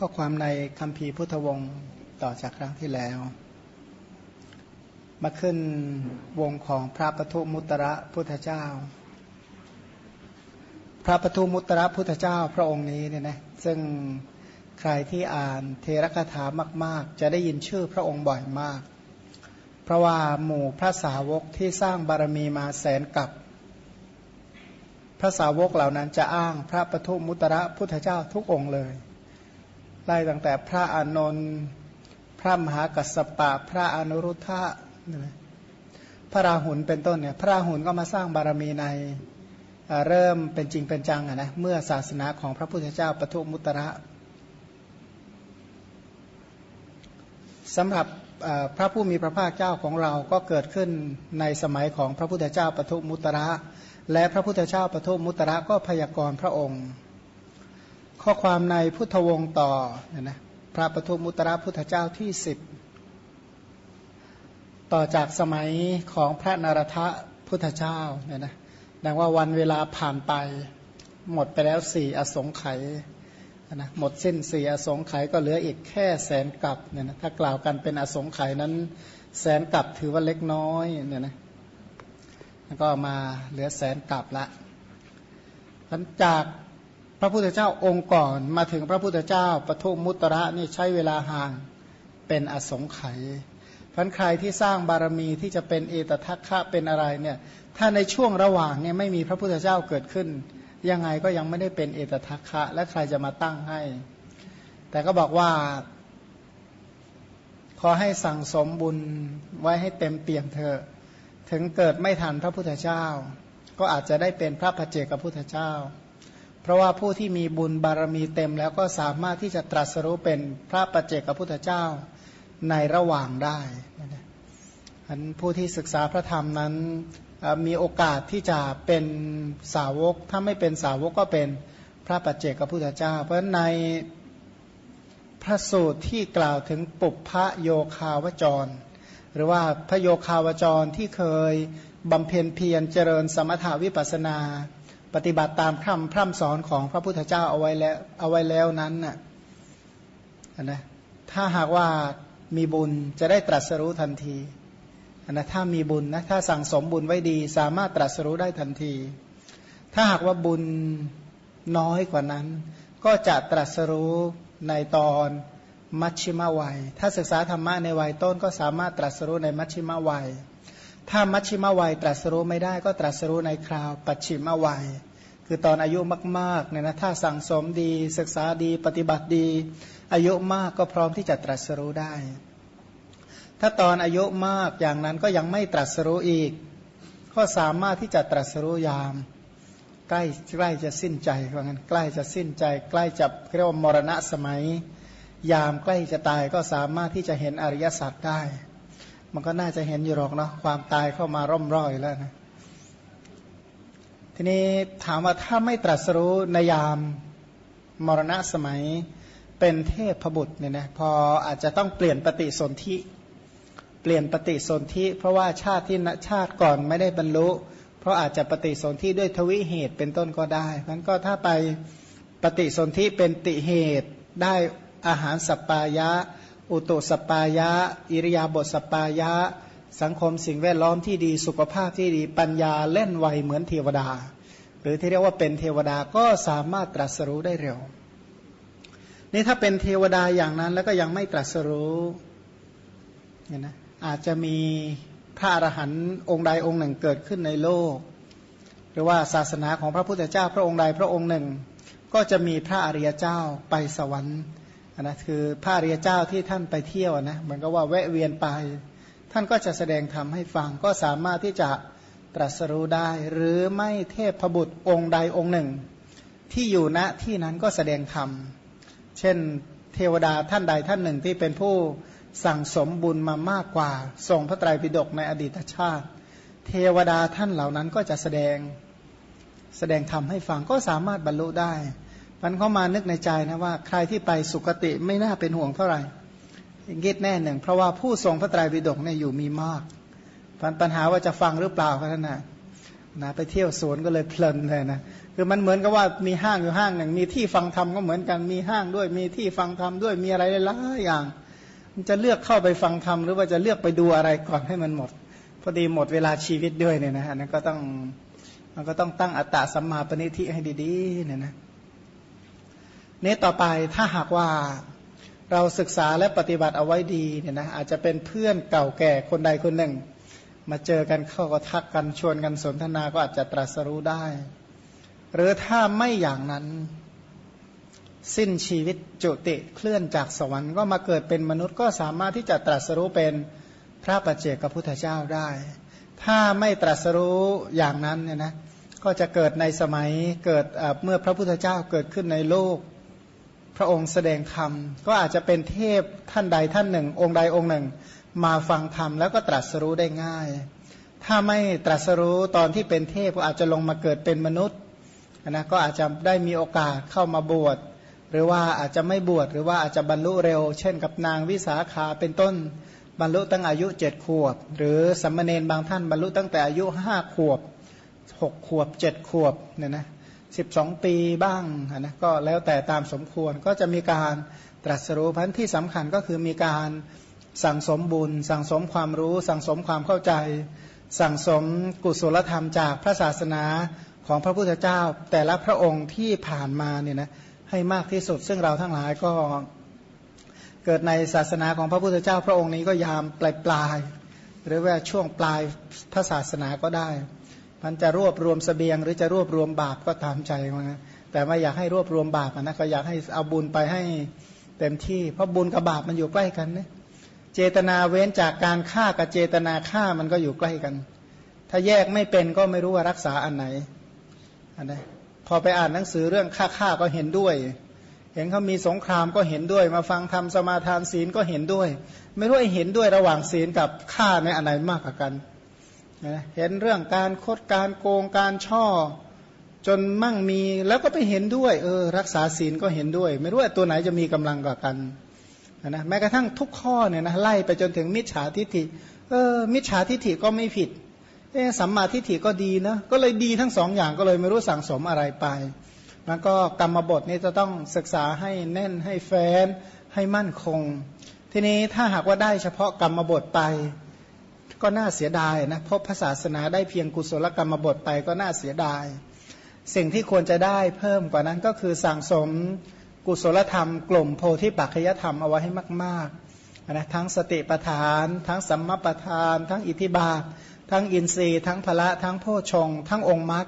ก็ความในคำพีพุทธวงศ์ต่อจากครั้งที่แล้ว มาขึ้นวงของพระปทุมุตระพุทธเจ้า พระปทุมุตระพุทธเจ้าพระองค์นี้เนี่ยนะซึ่งใครที่อ่านเทระคาถามาก ๆ จะได้ยินชื่อพระองค์บ่อยมาก เพราะว่าหมู่พระสาวกที่สร้างบารมีมาแสนกับ พระสาวกเหล่านั้นจะอ้างพระปทุมุตระพุทธเจ้าทุกองค์เลย ไล่ตั้งแต่พระอานนท์พระมหากัสสปะ พระอนุรุทธะพระราหุลเป็นต้นเนี่ยพระราหุลก็มาสร้างบารมีในเริ่มเป็นจริงเป็นจังนะเมื่อศาสนาของพระพุทธเจ้าปทุมุตระสำหรับพระผู้มีพระภาคเจ้าของเราก็เกิดขึ้นในสมัยของพระพุทธเจ้าปทุมุตระ และพระพุทธเจ้าปทุมุตระก็พยากรณ์พระองค์ ข้อความในพุทธวงศ์ต่อนะพระปทุมุตระพุทธเจ้าที่สิบต่อจากสมัยของพระนารทะพุทธเจ้าเนี่ยนะดังว่าวันเวลาผ่านไป หมดไปแล้วสี่อสงไขยนะหมดสิ้นสี่อสงไขยก็เหลืออีกแค่แสนกับเนี่ยนะถ้ากล่าวกันเป็นอสงไขยนั้น แสนกับถือว่าเล็กน้อยเนี่ยนะแล้วก็มาเหลือแสนกับละหลังจาก พระพุทธเจ้าองค์ก่อนมาถึงพระพุทธเจ้าปทุมมุตระนี่ใช้เวลาห่างเป็นอสงไขยพันใครที่สร้างบารมีที่จะเป็นเอตทัคคะเป็นอะไรเนี่ยถ้าในช่วงระหว่างเนี่ยไม่มีพระพุทธเจ้าเกิดขึ้น ยังไงก็ยังไม่ได้เป็นเอตทัคคะ และใครจะมาตั้งให้ แต่ก็บอกว่า ขอให้สั่งสมบุญไว้ให้เต็มเปี่ยมเถอถึงเกิดไม่ทันพระพุทธเจ้า ก็อาจจะได้เป็นพระพเจกับพุทธเจ้า เพราะว่าผู้ที่มีบุญบารมีเต็มแล้วก็สามารถที่จะตรัสรู้เป็นพระปัจเจกพุทธเจ้าในระหว่างได้อันผู้ที่ศึกษาพระธรรมนั้นมีโอกาสที่จะเป็นสาวก ถ้าไม่เป็นสาวกก็เป็นพระปัจเจกพุทธเจ้า เพราะในพระสูตรที่กล่าวถึงปุพพโยคาวจร หรือว่าพระโยคาวจรที่เคยบำเพ็ญเพียรเจริญสมถาวิปัสนา ปฏิบัติตามคำพร่ำสอนของพระพุทธเจ้าเอาไว้แล้วเอาไว้แล้วนั้นน่ะนะถ้าหากว่ามีบุญจะได้ตรัสรู้ทันทีนะถ้ามีบุญนะถ้าสั่งสมบุญไว้ดี สามารถตรัสรู้ได้ทันที ถ้าหากว่าบุญน้อยกว่านั้น ก็จะตรัสรู้ในตอนมัชชิมวัย ถ้าศึกษาธรรมะในวัยต้นก็สามารถตรัสรู้ในมัชชิมวัย ถ้ามัชชิมวัยตรัสรู้ไม่ได้ก็ตรัสรู้ในคราวปัจฉิมวัย คือตอนอายุมากๆเนี่ยนะถ้าสั่งสมดีศึกษาดีปฏิบัติดี อายุมากก็พร้อมที่จะตรัสรู้ได้ ถ้าตอนอายุมากอย่างนั้นก็ยังไม่ตรัสรู้อีก ก็สามารถที่จะตรัสรู้ยาม ใกล้ใกล้จะสิ้นใจว่างั้นใกล้จะสิ้นใจ ใกล้จะเรียกว่ามรณะสมัย ยามใกล้จะตายก็สามารถที่จะเห็นอริยสัจได้ มันก็น่าจะเห็นอยู่หรอกเนาะความตายเข้ามาร่อมร่อยแล้วนะทีนี้ถามว่าถ้าไม่ตรัสรู้ในยามมรณะสมัยเป็นเทพบุตรเนี่ยนะพออาจจะต้องเปลี่ยนปฏิสนธิเปลี่ยนปฏิสนธิเพราะว่าชาติที่ชาติก่อนไม่ได้บรรลุ เพราะอาจจะปฏิสนธิด้วยทวิเหตุเป็นต้นก็ได้นั้นก็ถ้าไปปฏิสนธิเป็นติเหตุได้อาหารสัปปายะ อุตุสปายะ อิริยาบถสปายะ สังคมสิ่งแวดล้อมที่ดีสุขภาพที่ดีปัญญาเล่นไวเหมือนเทวดา หรือที่เรียกว่าเป็นเทวดาก็สามารถตรัสรู้ได้เร็ว นี่ถ้าเป็นเทวดาอย่างนั้นแล้วก็ยังไม่ตรัสรู้เนี่ยนะอาจจะมีพระอรหันต์องค์ใดองค์หนึ่งเกิดขึ้นในโลก หรือว่าศาสนาของพระพุทธเจ้าพระองค์ใดพระองค์หนึ่ง ก็จะมีพระอริยเจ้าไปสวรรค์ นะคือพระเรียเจ้าที่ท่านไปเที่ยวนะเหมือนกับว่าแวะเวียนไป ท่านก็จะแสดงธรรมให้ฟังก็สามารถที่จะตรัสรู้ได้ หรือไม่เทพพบุตรองค์ใดองค์หนึ่ง ที่อยู่ณที่นั้นก็แสดงธรรมเช่นเทวดาท่านใดท่านหนึ่งที่เป็นผู้สั่งสมบุญมามากกว่าทรงพระไตรปิฎกในอดีตชาติ เทวดาท่านเหล่านั้นก็จะแสดงแสดงธรรมให้ฟังก็สามารถบรรลุได้ มันเข้ามานึกในใจนะว่า ใครที่ไปสุคติไม่น่าเป็นห่วงเท่าไหร่ยิดแน่หนึ่ง เพราะว่าผู้ทรงพระไตรปิฎกเนี่ยอยู่มีมากปัญหาว่าจะฟังหรือเปล่าแค่นั้นนะนะไปเที่ยวสวนก็เลยเพลินเลยนะคือมันเหมือนกับว่ามีห้างอยู่ห้างหนึ่ง มีที่ฟังธรรมก็เหมือนกันมีห้างด้วย มีที่ฟังธรรมด้วยมีอะไรหลายอย่าง มันจะเลือกเข้าไปฟังธรรมหรือว่าจะเลือกไปดูอะไรก่อนให้มันหมด พอดีหมดเวลาชีวิตด้วยเนี่ยนะฮะนั่นก็ต้องมันก็ต้องตั้งอัตตาสัมมาปณิทิให้ดีๆเนี่ยนะ นี้ต่อไปถ้าหากว่าเราศึกษาและปฏิบัติเอาไว้ดีเนี่ยนะอาจจะเป็นเพื่อนเก่าแก่คนใดคนหนึ่ง มาเจอกันเข้าก็ทักกันชวนกันสนทนาก็อาจจะตรัสรู้ได้ หรือถ้าไม่อย่างนั้น สิ้นชีวิตจุติเคลื่อนจากสวรรค์ก็มาเกิดเป็นมนุษย์ก็สามารถที่จะตรัสรู้เป็นพระปัจเจกพุทธเจ้าได้ ถ้าไม่ตรัสรู้อย่างนั้นเนี่ยนะก็จะเกิดในสมัยเกิดเมื่อพระพุทธเจ้าเกิดขึ้นในโลก พระองค์แสดงธรรม ก็อาจจะเป็นเทพท่านใดท่านหนึ่ง องค์ใดองค์หนึ่ง มาฟังธรรมแล้วก็ตรัสรู้ได้ง่าย ถ้าไม่ตรัสรู้ตอนที่เป็นเทพก็อาจจะลงมาเกิดเป็นมนุษย์นะก็อาจจะได้มีโอกาสเข้ามาบวชหรือว่าอาจจะไม่บวชหรือว่าอาจจะบรรลุเร็ว เช่นกับนางวิสาขาเป็นต้นบรรลุตั้งอายุเจ็ดขวบ หรือสัมมาเนนบางท่านบรรลุตั้งแต่อายุห้าขวบหกขวบเจ็ดขวบเนี่ยนะ สิบสองปีบ้างนะก็แล้วแต่ตามสมควรก็จะมีการตรัสรู้พันที่สำคัญก็คือมีการสั่งสมบุญ สั่งสมความรู้ สั่งสมความเข้าใจ สั่งสมกุศลธรรมจากพระศาสนาของพระพุทธเจ้า แต่ละพระองค์ที่ผ่านมาเนี่ยนะให้มากที่สุด ซึ่งเราทั้งหลายก็เกิดในศาสนาของพระพุทธเจ้า พระองค์นี้ก็ยามปลายปลายหรือว่าช่วงปลายพระศาสนาก็ได้ มันจะรวบรวมสเสบียง หรือจะรวบรวมบาปก็ตามใจมันนะแต่ไม่อยากให้รวบรวมบาปนะก็อยากให้เอาบุญไปให้เต็มที่ เพราะบุญกับบาปมันอยู่ใกล้กันนะเจตนาเว้นจากการฆ่ากับเจตนาฆ่ามันก็อยู่ใกล้กัน ถ้าแยกไม่เป็นก็ไม่รู้ว่ารักษาอันไหนอันนี้พอไปอ่านหนังสือเรื่องฆ่าฆ่าก็เห็นด้วย เห็นเขามีสงครามก็เห็นด้วย มาฟังธรรมสมาทานศีลก็เห็นด้วย ไม่รู้ไอ้เห็นด้วยระหว่างศีลกับฆ่าในอันไหนมากกว่ากัน เห็นเรื่องการคดการโกงการช่อ จนมั่งมีแล้วก็ไปเห็นด้วย เออ รักษาศีลก็เห็นด้วย ไม่รู้ว่าตัวไหนจะมีกำลังกว่ากันนะแม้กระทั่งทุกข้อเนี่ยนะไล่ไปจนถึงมิจฉาทิฏฐิเออ มิจฉาทิฏฐิก็ไม่ผิดเออสัมมาทิฏฐิก็ดีนะก็เลยดีทั้งสองอย่างก็เลยไม่รู้สั่งสมอะไรไปแล้วก็กรรมบทนี่จะต้องศึกษาให้แน่นให้แฟนให้มั่นคง ทีนี้ถ้าหากว่าได้เฉพาะกรรมบทไป ก็น่าเสียดายนะพบพระศาสนาได้เพียงกุศลกรรมบทไปก็น่าเสียดาย สิ่งที่ควรจะได้เพิ่มกว่านั้นก็คือสั่งสมกุศลธรรม กลุ่มโพธิปัจจยธรรมเอาไว้ให้มากๆนะทั้งสติปทาน ทั้งสัมมาปทาน ทั้งอิทิบาท ทั้งอินทรีย์ ทั้งพละทั้งโพชง ทั้งองค์มรรค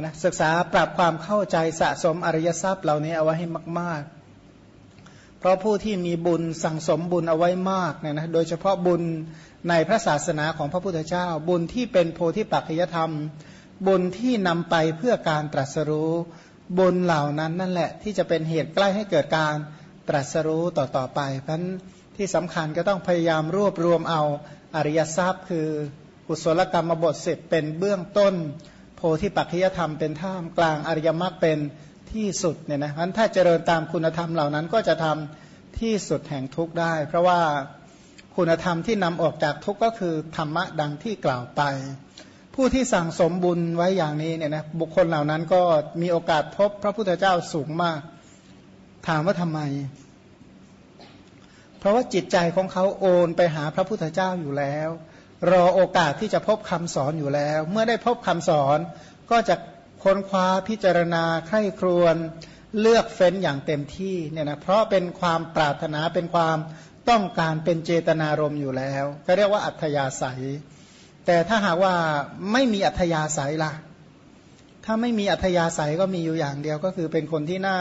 นะศึกษาปรับความเข้าใจสะสมอริยทรัพย์เหล่านี้เอาไว้ให้มากๆ เพราะผู้ที่มีบุญสั่งสมบุญเอาไว้มากเนี่ยนะโดยเฉพาะบุญในพระศาสนาของพระพุทธเจ้า บุญที่เป็นโพธิปัจจยธรรม บุญที่นำไปเพื่อการตรัสรู้ บุญเหล่านั้นนั่นแหละ ที่จะเป็นเหตุใกล้ให้เกิดการตรัสรู้ต่อต่อไป เพราะนั้นที่สำคัญก็ต้องพยายามรวบรวมเอาอริยทรัพย์คือกุศลกรรมบทเสร็จเป็นเบื้องต้น โพธิปัจจยธรรมเป็นท่ามกลางอริยมรรคเป็น ที่สุดเนี่ยนะเพราะถ้าเจริญตามคุณธรรมเหล่านั้นก็จะทำที่สุดแห่งทุกข์ได้ เพราะว่าคุณธรรมที่นำออกจากทุกข์ก็คือธรรมะดังที่กล่าวไป ผู้ที่สั่งสมบุญไว้อย่างนี้เนี่ยนะบุคคลเหล่านั้นก็มีโอกาสพบพระพุทธเจ้าสูงมาก ถามว่าทำไม เพราะว่าจิตใจของเขาโอนไปหาพระพุทธเจ้าอยู่แล้ว รอโอกาสที่จะพบคำสอนอยู่แล้ว เมื่อได้พบคำสอนก็จะ ค้นคว้าพิจารณาใคร่ครวญเลือกเฟ้นอย่างเต็มที่เนี่ยนะเพราะเป็นความปรารถนาเป็นความต้องการเป็นเจตนารมณ์อยู่แล้วก็เรียกว่าอัธยาศัย แต่ถ้าหากว่าไม่มีอัธยาศัยล่ะ ถ้าไม่มีอัธยาศัยก็มีอยู่อย่างเดียวก็คือเป็นคนที่น่า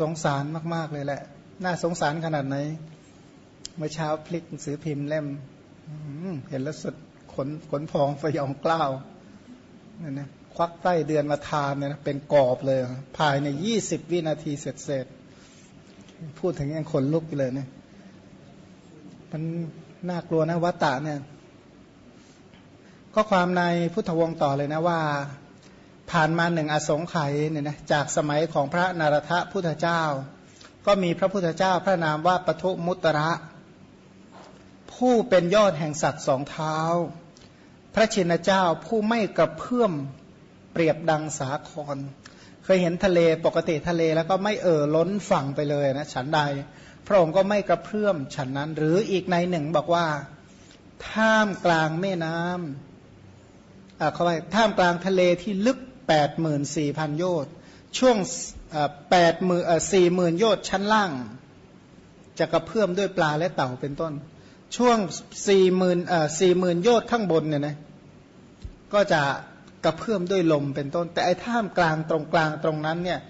สงสารมาก ๆ เลยแหละ น่าสงสารขนาดไหน เมื่อเช้าพลิกหนังสือพิมพ์เล่มเห็นแล้วสุดขนขนพองฟยองกล้าวนั่นนะ ควักใต้เดือนมาทานเนี่ยนะเป็นกรอบเลย ภายในยี่สิบวินาทีเสร็จเสร็จพูดถึงยังขนลุกเลยเนี่ยมันน่ากลัวนะวัตตะเนี่ยก็ความในพุทธวงศ์ต่อเลยนะว่า ผ่านมาหนึ่งอสงไขยเนี่ยนะจากสมัยของพระนารทะพุทธเจ้า ก็มีพระพุทธเจ้าพระนามว่าปทุมุตระ ผู้เป็นยอดแห่งสัตว์สองเท้า พระชินเจ้าผู้ไม่กระเพื่อม เปรียบดังสาคร เคยเห็นทะเลปกติทะเลแล้วก็ไม่เอ่อล้นฝั่งไปเลยนะฉันใด พระองค์ก็ไม่กระเพื่อมฉันนั้น หรืออีกในหนึ่งบอกว่าท่ามกลางแม่น้ำอ่าเขาไปท่ามกลางทะเลที่ลึก8 4 0 0 0โยชน์ช่วงแปดหมื่นสี่หมื่นโยชน์ชั้นล่าง จะกระเพื่อมด้วยปลาและเต่าเป็นต้น ช่วงสี่หมื่นสี่หมื่นโยชน์ข้างบนเนี่ยนะก็จะ กระเพื่อมด้วยลมเป็นต้น แต่ไอ้ท่ามกลางตรงกลางตรงนั้นเนี่ย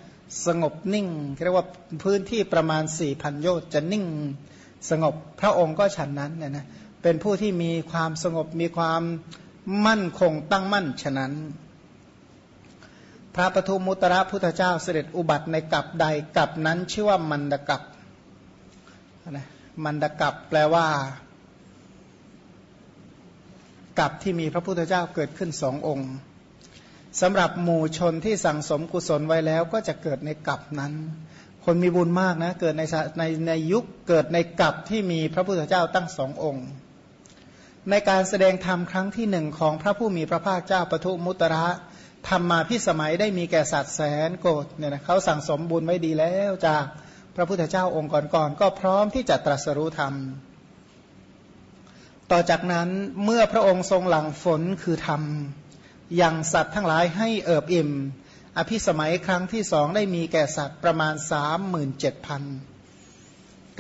สงบนิ่งเรียกว่าพื้นที่ประมาณสี่พันโยชน์จะนิ่งสงบพระองค์ก็ฉันนั้นเนี่ยนะเป็นผู้ที่มีความสงบมีความมั่นคงตั้งมั่นฉะนั้น พระปทุมุตระพุทธเจ้าเสด็จอุบัติในกับใดกับนั้นชื่อว่ามันดกับนะมันดกับแปลว่ากับที่มีพระพุทธเจ้าเกิดขึ้นสององค์ สำหรับหมู่ชนที่สั่งสมกุศลไว้แล้วก็จะเกิดในกับนั้น คนมีบุญมากนะ เกิดในในในยุคเกิดในกับที่มีพระพุทธเจ้าตั้งสององค์ ในการแสดงธรรมครั้งที่หนึ่งของพระผู้มีพระภาคเจ้าปทุมุตระทำมาพิสมัยได้มีแก่สัตว์แสนโกรธเนี่ยนะเขาสั่งสมบุญไว้ดีแล้วจากพระพุทธเจ้าองค์ก่อนๆก็พร้อมที่จะตรัสรู้ธรรม ต่อจากนั้นเมื่อพระองค์ทรงหลังฝนคือธรรม ยังสัตว์ทั้งหลายให้เอิบอิ่ม อภิสมัยครั้งที่สองได้มีแก่สัตว์ประมาณสามหมื่นเจ็ดพัน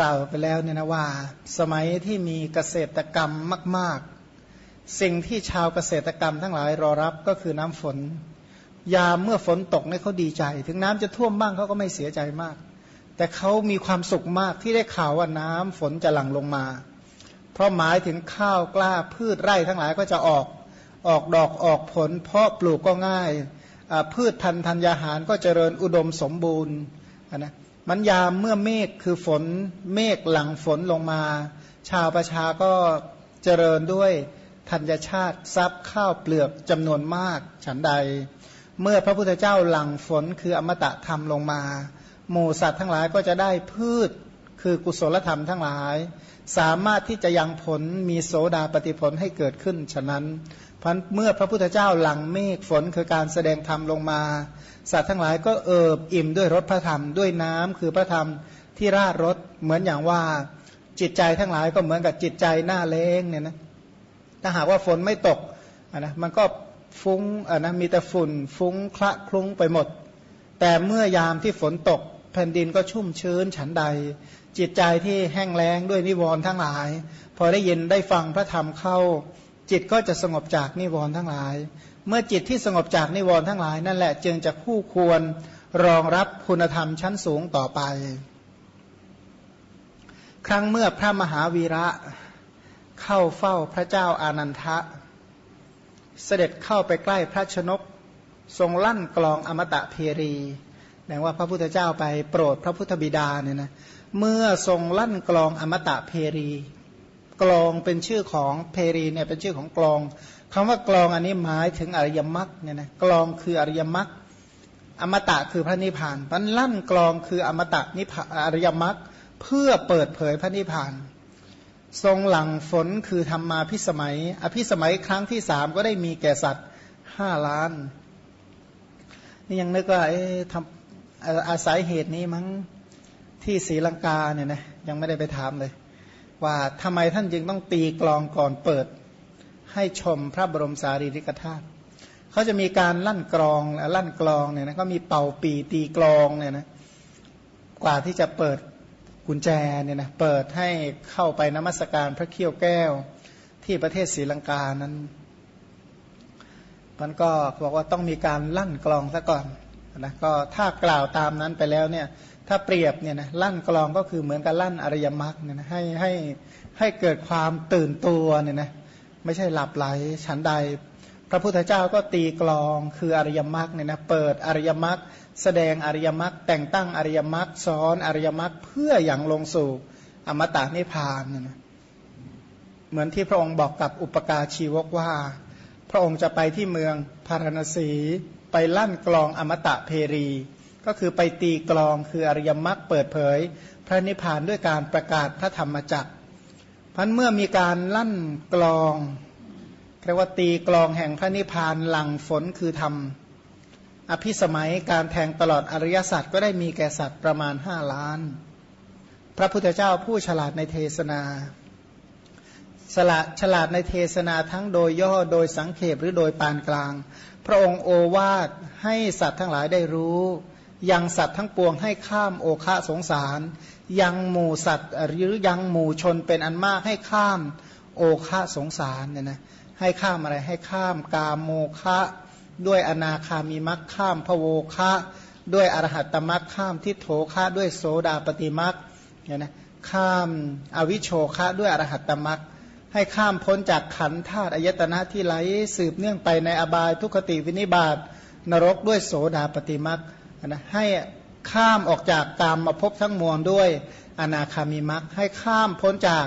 กล่าวไปแล้วเนี่ยนะว่า สมัยที่มีเกษตรกรรมมาก ๆ สิ่งที่ชาวเกษตรกรรมทั้งหลายรอรับก็คือน้ำฝน ยามเมื่อฝนตกเนี่ยเขาดีใจ ถึงน้ำจะท่วมบ้างเขาก็ไม่เสียใจมาก แต่เขามีความสุขมากที่ได้ข่าวว่าน้ำฝนจะหลั่งลงมา เพราะหมายถึงข้าวกล้าพืชไร่ทั้งหลายก็จะออก ออกดอกออกผล เพาะปลูกก็ง่าย พืชพันธุ์ธัญญาหารก็เจริญอุดมสมบูรณ์นะมันยามเมื่อเมฆคือฝนเมฆหลังฝนลงมา ชาวประชาก็เจริญด้วยธัญชาติทรัพย์ข้าวเปลือกจำนวนมาก ฉันใด เมื่อพระพุทธเจ้าหลังฝนคืออมตะธรรมลงมา หมู่สัตว์ทั้งหลายก็จะได้พืชคือกุศลธรรมทั้งหลาย สามารถที่จะยังผลมีโสดาปฏิผลให้เกิดขึ้น ฉะนั้น พันเมื่อพระพุทธเจ้าหลังเมฆฝนคือการแสดงธรรมลงมา สัตว์ทั้งหลายก็เอิบอิ่มด้วยรสพระธรรมด้วยน้ำคือพระธรรมที่ราดรสเหมือนอย่างว่าจิตใจทั้งหลายก็เหมือนกับจิตใจหน้าเล้งเนี่ยนะถ้าหากว่าฝนไม่ตกนะมันก็ฟุ้งอะนะมีแต่ฝุ่นฟุ้งคละคลุ้งไปหมด แต่เมื่อยามที่ฝนตก แผ่นดินก็ชุ่มชื้นฉันใด จิตใจที่แห้งแล้งด้วยนิวรณ์ทั้งหลาย พอได้ยินได้ฟังพระธรรมเข้า จิตก็จะสงบจากนิวรณ์ทั้งหลาย เมื่อจิตที่สงบจากนิวรณ์ทั้งหลาย นั่นแหละจึงจะคู่ควรรองรับคุณธรรมชั้นสูงต่อไป ครั้งเมื่อพระมหาวีระเข้าเฝ้าพระเจ้าอานันทะ เสด็จเข้าไปใกล้พระชนกทรงลั่นกลองอมตะเพรีแปลว่าพระพุทธเจ้าไปโปรดพระพุทธบิดาเนี่ยนะเมื่อทรงลั่นกลองอมตะเพรี กลองเป็นชื่อของเพรีเนี่ยเป็นชื่อของกลองคำว่ากลองอันนี้หมายถึงอริยมรรคเนี่ยนะกลองคืออริยมรรคอมตะคือพระนิพพานมันลั่นกลองคืออมตะนิพอริยมรรคเพื่อเปิดเผยพระนิพพาน ทรงหลังฝนคือทำมาพิสมัย อภิสมัยครั้งที่สามก็ได้มีแก่สัตว์ห้าล้าน นี่ยังนึกว่าทำอาศัยเหตุนี้มั้งที่ศรีลังกาเนี่ยนะยังไม่ได้ไปถามเลย ว่าทำไมท่านจึงต้องตีกลองก่อนเปิด ให้ชมพระบรมสารีริกธาตุเขาจะมีการลั่นกรองลั่นกลองเนี่ยนะก็มีเป่าปีตีกลองเนี่ยนะกว่าที่จะเปิดกุญแจเนี่ยนะเปิดให้เข้าไปนมัสการพระเขี้ยวแก้วที่ประเทศศรีลังกานั้นมันก็บอกว่าต้องมีการลั่นกลองซะก่อนนะก็ถ้ากล่าวตามนั้นไปแล้วเนี่ย ถ้าเปรียบเนี่ยนะลั่นกลองก็คือเหมือนกับลั่นอริยมรรคเนี่ยนะให้ให้ให้เกิดความตื่นตัวเนี่ยนะไม่ใช่หลับไหลฉันใด พระพุทธเจ้าก็ตีกลองคืออริยมรรคเนี่ยนะเปิดอริยมรรคแสดงอริยมรรคแต่งตั้งอริยมรรคสอนอริยมรรคเพื่ออย่างลงสู่อมตะนิพพานเนี่ยนะเหมือนที่พระองค์บอกกับอุปการชีวกว่า พระองค์จะไปที่เมืองพารณสีไปลั่นกลองอมตะเพรี ก็คือไปตีกลองคืออริยมรรคเปิดเผย พระนิพพานด้วยการประกาศพระธรรมจักรพันเมื่อมีการลั่นกลองเรียกว่าตีกลองแห่งพระนิพพานหลังฝนคือธรรมอภิสมัยการแทงตลอดอริยสัจก็ได้มีแก่สัตว์ประมาณห้าล้าน พระพุทธเจ้าผู้ฉลาดในเทศนาฉลาดฉลาดในเทศนาทั้งโดยย่อโดยสังเขปหรือโดยปานกลาง พระองค์โอวาทให้สัตว์ทั้งหลายได้รู้ ยังสัตว์ทั้งปวงให้ข้ามโอคะสงสาร ยังหมู่สัตว์หรือยังหมู่ชนเป็นอันมากให้ข้ามโอคะสงสารเนี่ยนะให้ข้ามอะไรให้ข้ามกามโมคะด้วยอนาคามีมักข้ามพโวคะด้วยอรหัตตมักข้ามทิโถคะด้วยโสดาปฏิมักเนี่ยนะข้ามอวิโชคะด้วยอรหัตตมักให้ข้ามพ้นจากขันธาตุอายตนะที่ไหลสืบเนื่องไปในอบายทุคติวินิบาตนรกด้วยโสดาปฏิมัก นะให้ข้ามออกจากกามมาพบทั้งมวลด้วยอนาคามิมักให้ข้ามพ้นจาก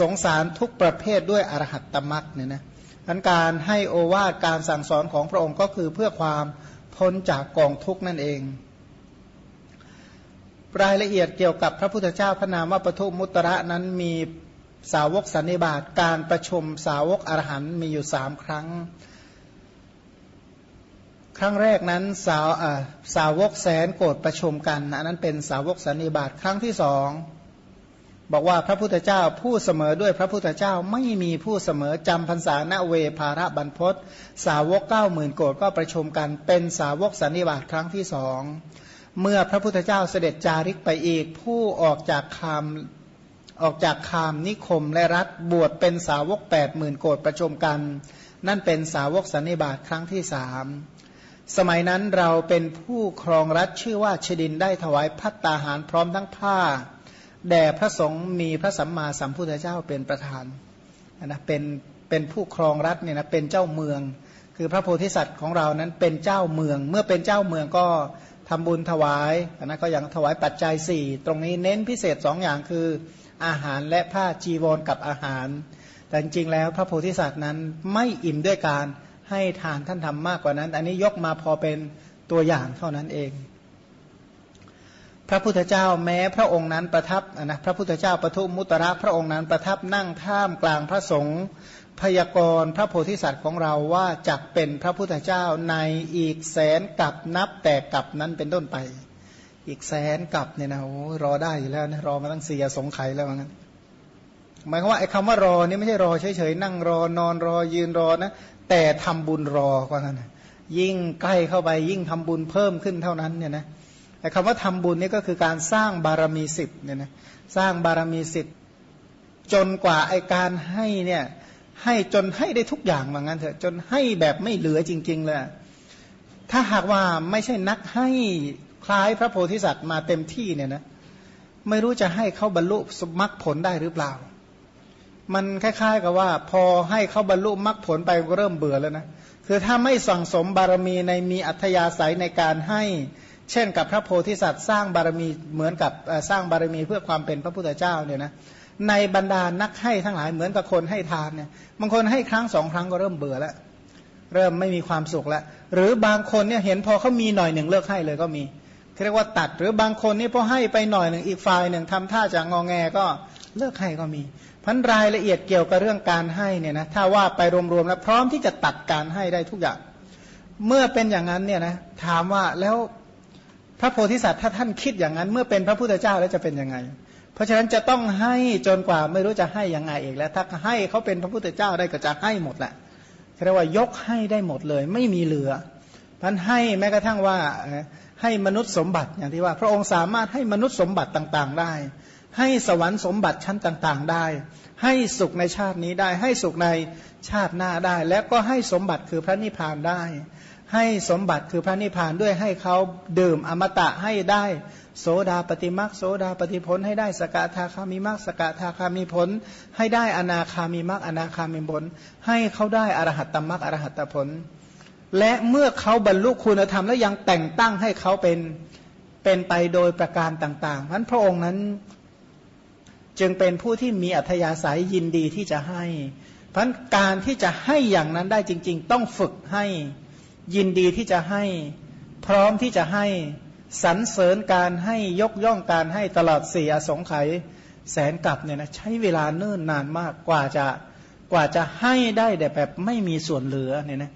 สงสารทุกประเภทด้วยอรหัตตมักเนี่ยนะอันการให้โอวาทการสั่งสอนของพระองค์ก็คือเพื่อความพ้นจากกองทุกนั่นเอง รายละเอียดเกี่ยวกับพระพุทธเจ้าพระนามว่าปทุมุตระนั้นมีสาวกสันนิบาตการประชุมสาวกอรหันมีอยู่สามครั้ง ครั้งแรกนั้นสาวสาวกแสนโกรธประชุมกันอันนั้นเป็นสาวกสันนิบาตครั้งที่สองบอกว่าพระพุทธเจ้าผู้เสมอด้วยพระพุทธเจ้าไม่มีผู้เสมอจำพรรษาณเวภาระบรรพศสาวกเก้าหมื่นโกรธก็ประชุมกันเป็นสาวกสันนิบาตครั้งที่สองเมื่อพระพุทธเจ้าเสด็จจาริกไปอีก ผู้ออกจากคามออกจากคามนิคมและรัฐบวชเป็นสาวกแปดหมื่นโกรธประชุมกัน นั่นเป็นสาวกสันนิบาตครั้งที่สาม สมัยนั้นเราเป็นผู้ครองรัฐชื่อว่าชดินได้ถวายพัตตาหารพร้อมทั้งผ้าแด่พระสงฆ์มีพระสัมมาสัมพุทธเจ้าเป็นประธานนะเป็นเป็นผู้ครองรัฐเนี่ยนะเป็นเจ้าเมือง คือพระโพธิสัตว์ของเรานั้นเป็นเจ้าเมือง เมื่อเป็นเจ้าเมืองก็ทำบุญถวายนะก็อย่างถวายปัจจัยสี่ตรงนี้เน้นพิเศษสองอย่างคืออาหารและผ้าจีวรกับอาหาร แต่จริงแล้วพระโพธิสัตว์นั้นไม่อิ่มด้วยการ ให้ทานท่านทำมากกว่านั้น อันนี้ยกมาพอเป็นตัวอย่างเท่านั้นเอง พระพุทธเจ้าแม้พระองค์นั้นประทับนะพระพุทธเจ้าปทุมุตระพระองค์นั้นประทับนั่งท่ามกลางพระสงฆ์พยากรณ์พระโพธิสัตว์ของเราว่าจะเป็นพระพุทธเจ้าในอีกแสนกับนับแต่กับนั้นเป็นต้นไป อีกแสนกับเนี่ยนะโอ้รอได้อยู่แล้วนะรอมาตั้งสี่สงไขแล้วงั้นหมายความว่าไอ้คำว่ารอนี่ไม่ใช่รอเฉยๆนั่งรอนอนรอยืนรอนะ แต่ทำบุญรอว่างั้นยิ่งใกล้เข้าไปยิ่งทำบุญเพิ่มขึ้นเท่านั้นเนี่ยนะแต่คำว่าทำบุญนี่ก็คือการสร้างบารมีสิบเนี่ยนะสร้างบารมีสิบจนกว่าไอการให้เนี่ยให้จนให้ได้ทุกอย่างว่างั้นเถอะจนให้แบบไม่เหลือจริง ๆเลยถ้าหากว่าไม่ใช่นักให้คล้ายพระโพธิสัตว์มาเต็มที่เนี่ยนะไม่รู้จะให้เขาบรรลุสมรรคผลได้หรือเปล่า มันคล้าย ๆ กับว่า พอให้เขาบรรลุมรรคผลไปก็เริ่มเบื่อแล้วนะคือถ้าไม่สั่งสมบารมีในมีอัธยาศัยในการให้ เช่นกับพระโพธิสัตว์สร้างบารมีเหมือนกับสร้างบารมีเพื่อความเป็นพระพุทธเจ้าเนี่ยนะในบรรดานักให้ทั้งหลายเหมือนกับคนให้ทานเนี่ยบางคนให้ครั้งสองครั้งก็เริ่มเบื่อแล้วเริ่มไม่มีความสุขแล้วหรือบางคนเนี่ยเห็นพอเขามีหน่อยหนึ่งเลิกให้เลยก็มีเรียกว่าตัดหรือบางคนนี่พอให้ไปหน่อยหนึ่งอีกฝ่ายหนึ่งทำท่าจะงอแงก็เลิกให้ก็มี พันรายละเอียดเกี่ยวกับเรื่องการให้เนี่ยนะถ้าว่าไปรวมๆแล้วพร้อมที่จะตัดการให้ได้ทุกอย่าง เมื่อเป็นอย่างนั้นเนี่ยนะถามว่าแล้วพระโพธิสัตว์ถ้าท่านคิดอย่างนั้น เมื่อเป็นพระพุทธเจ้าแล้วจะเป็นยังไง เพราะฉะนั้นจะต้องให้จนกว่าไม่รู้จะให้ยังไงอีกแล้วถ้าให้เขาเป็นพระพุทธเจ้าได้ก็จะให้หมดแหละเรียกว่ายกให้ได้หมดเลย ไม่มีเหลือท่านให้แม้กระทั่งว่าให้มนุษย์สมบัติอย่างที่ว่า พระองค์สามารถให้มนุษย์สมบัติต่างๆ ได้ ให้สวรรค์สมบัติชั้นต่างๆได้ ให้สุขในชาตินี้ได้ ให้สุขในชาติหน้าได้ และก็ให้สมบัติคือพระนิพพานได้ ให้สมบัติคือพระนิพพานด้วยให้เขาดื่มอมตะให้ได้ โสดาปฏิมักโสดาปฏิผลให้ได้สกทาคามีมักสกทาคามีผล ให้ได้อนาคามีมักอนาคามีผล ให้เขาได้อรหัตตมักอรหัตตผล และเมื่อเขาบรรลุคุณธรรมแล้วยังแต่งตั้งให้เขาเป็นเป็นไปโดยประการต่างๆเพราะพระองค์นั้น จึงเป็นผู้ที่มีอัธยาศัยยินดีที่จะให้ เพราะการที่จะให้อย่างนั้นได้จริง ๆ ต้องฝึกให้ยินดีที่จะให้ พร้อมที่จะให้สรรเสริญการให้ยกย่องการให้ตลอดสี่อสงไขยแสนกลับเนี่ยนะใช้เวลาเนิ่นนานมากกว่าจะกว่าจะให้ได้แต่แบบไม่มีส่วนเหลือเนี่ยนะ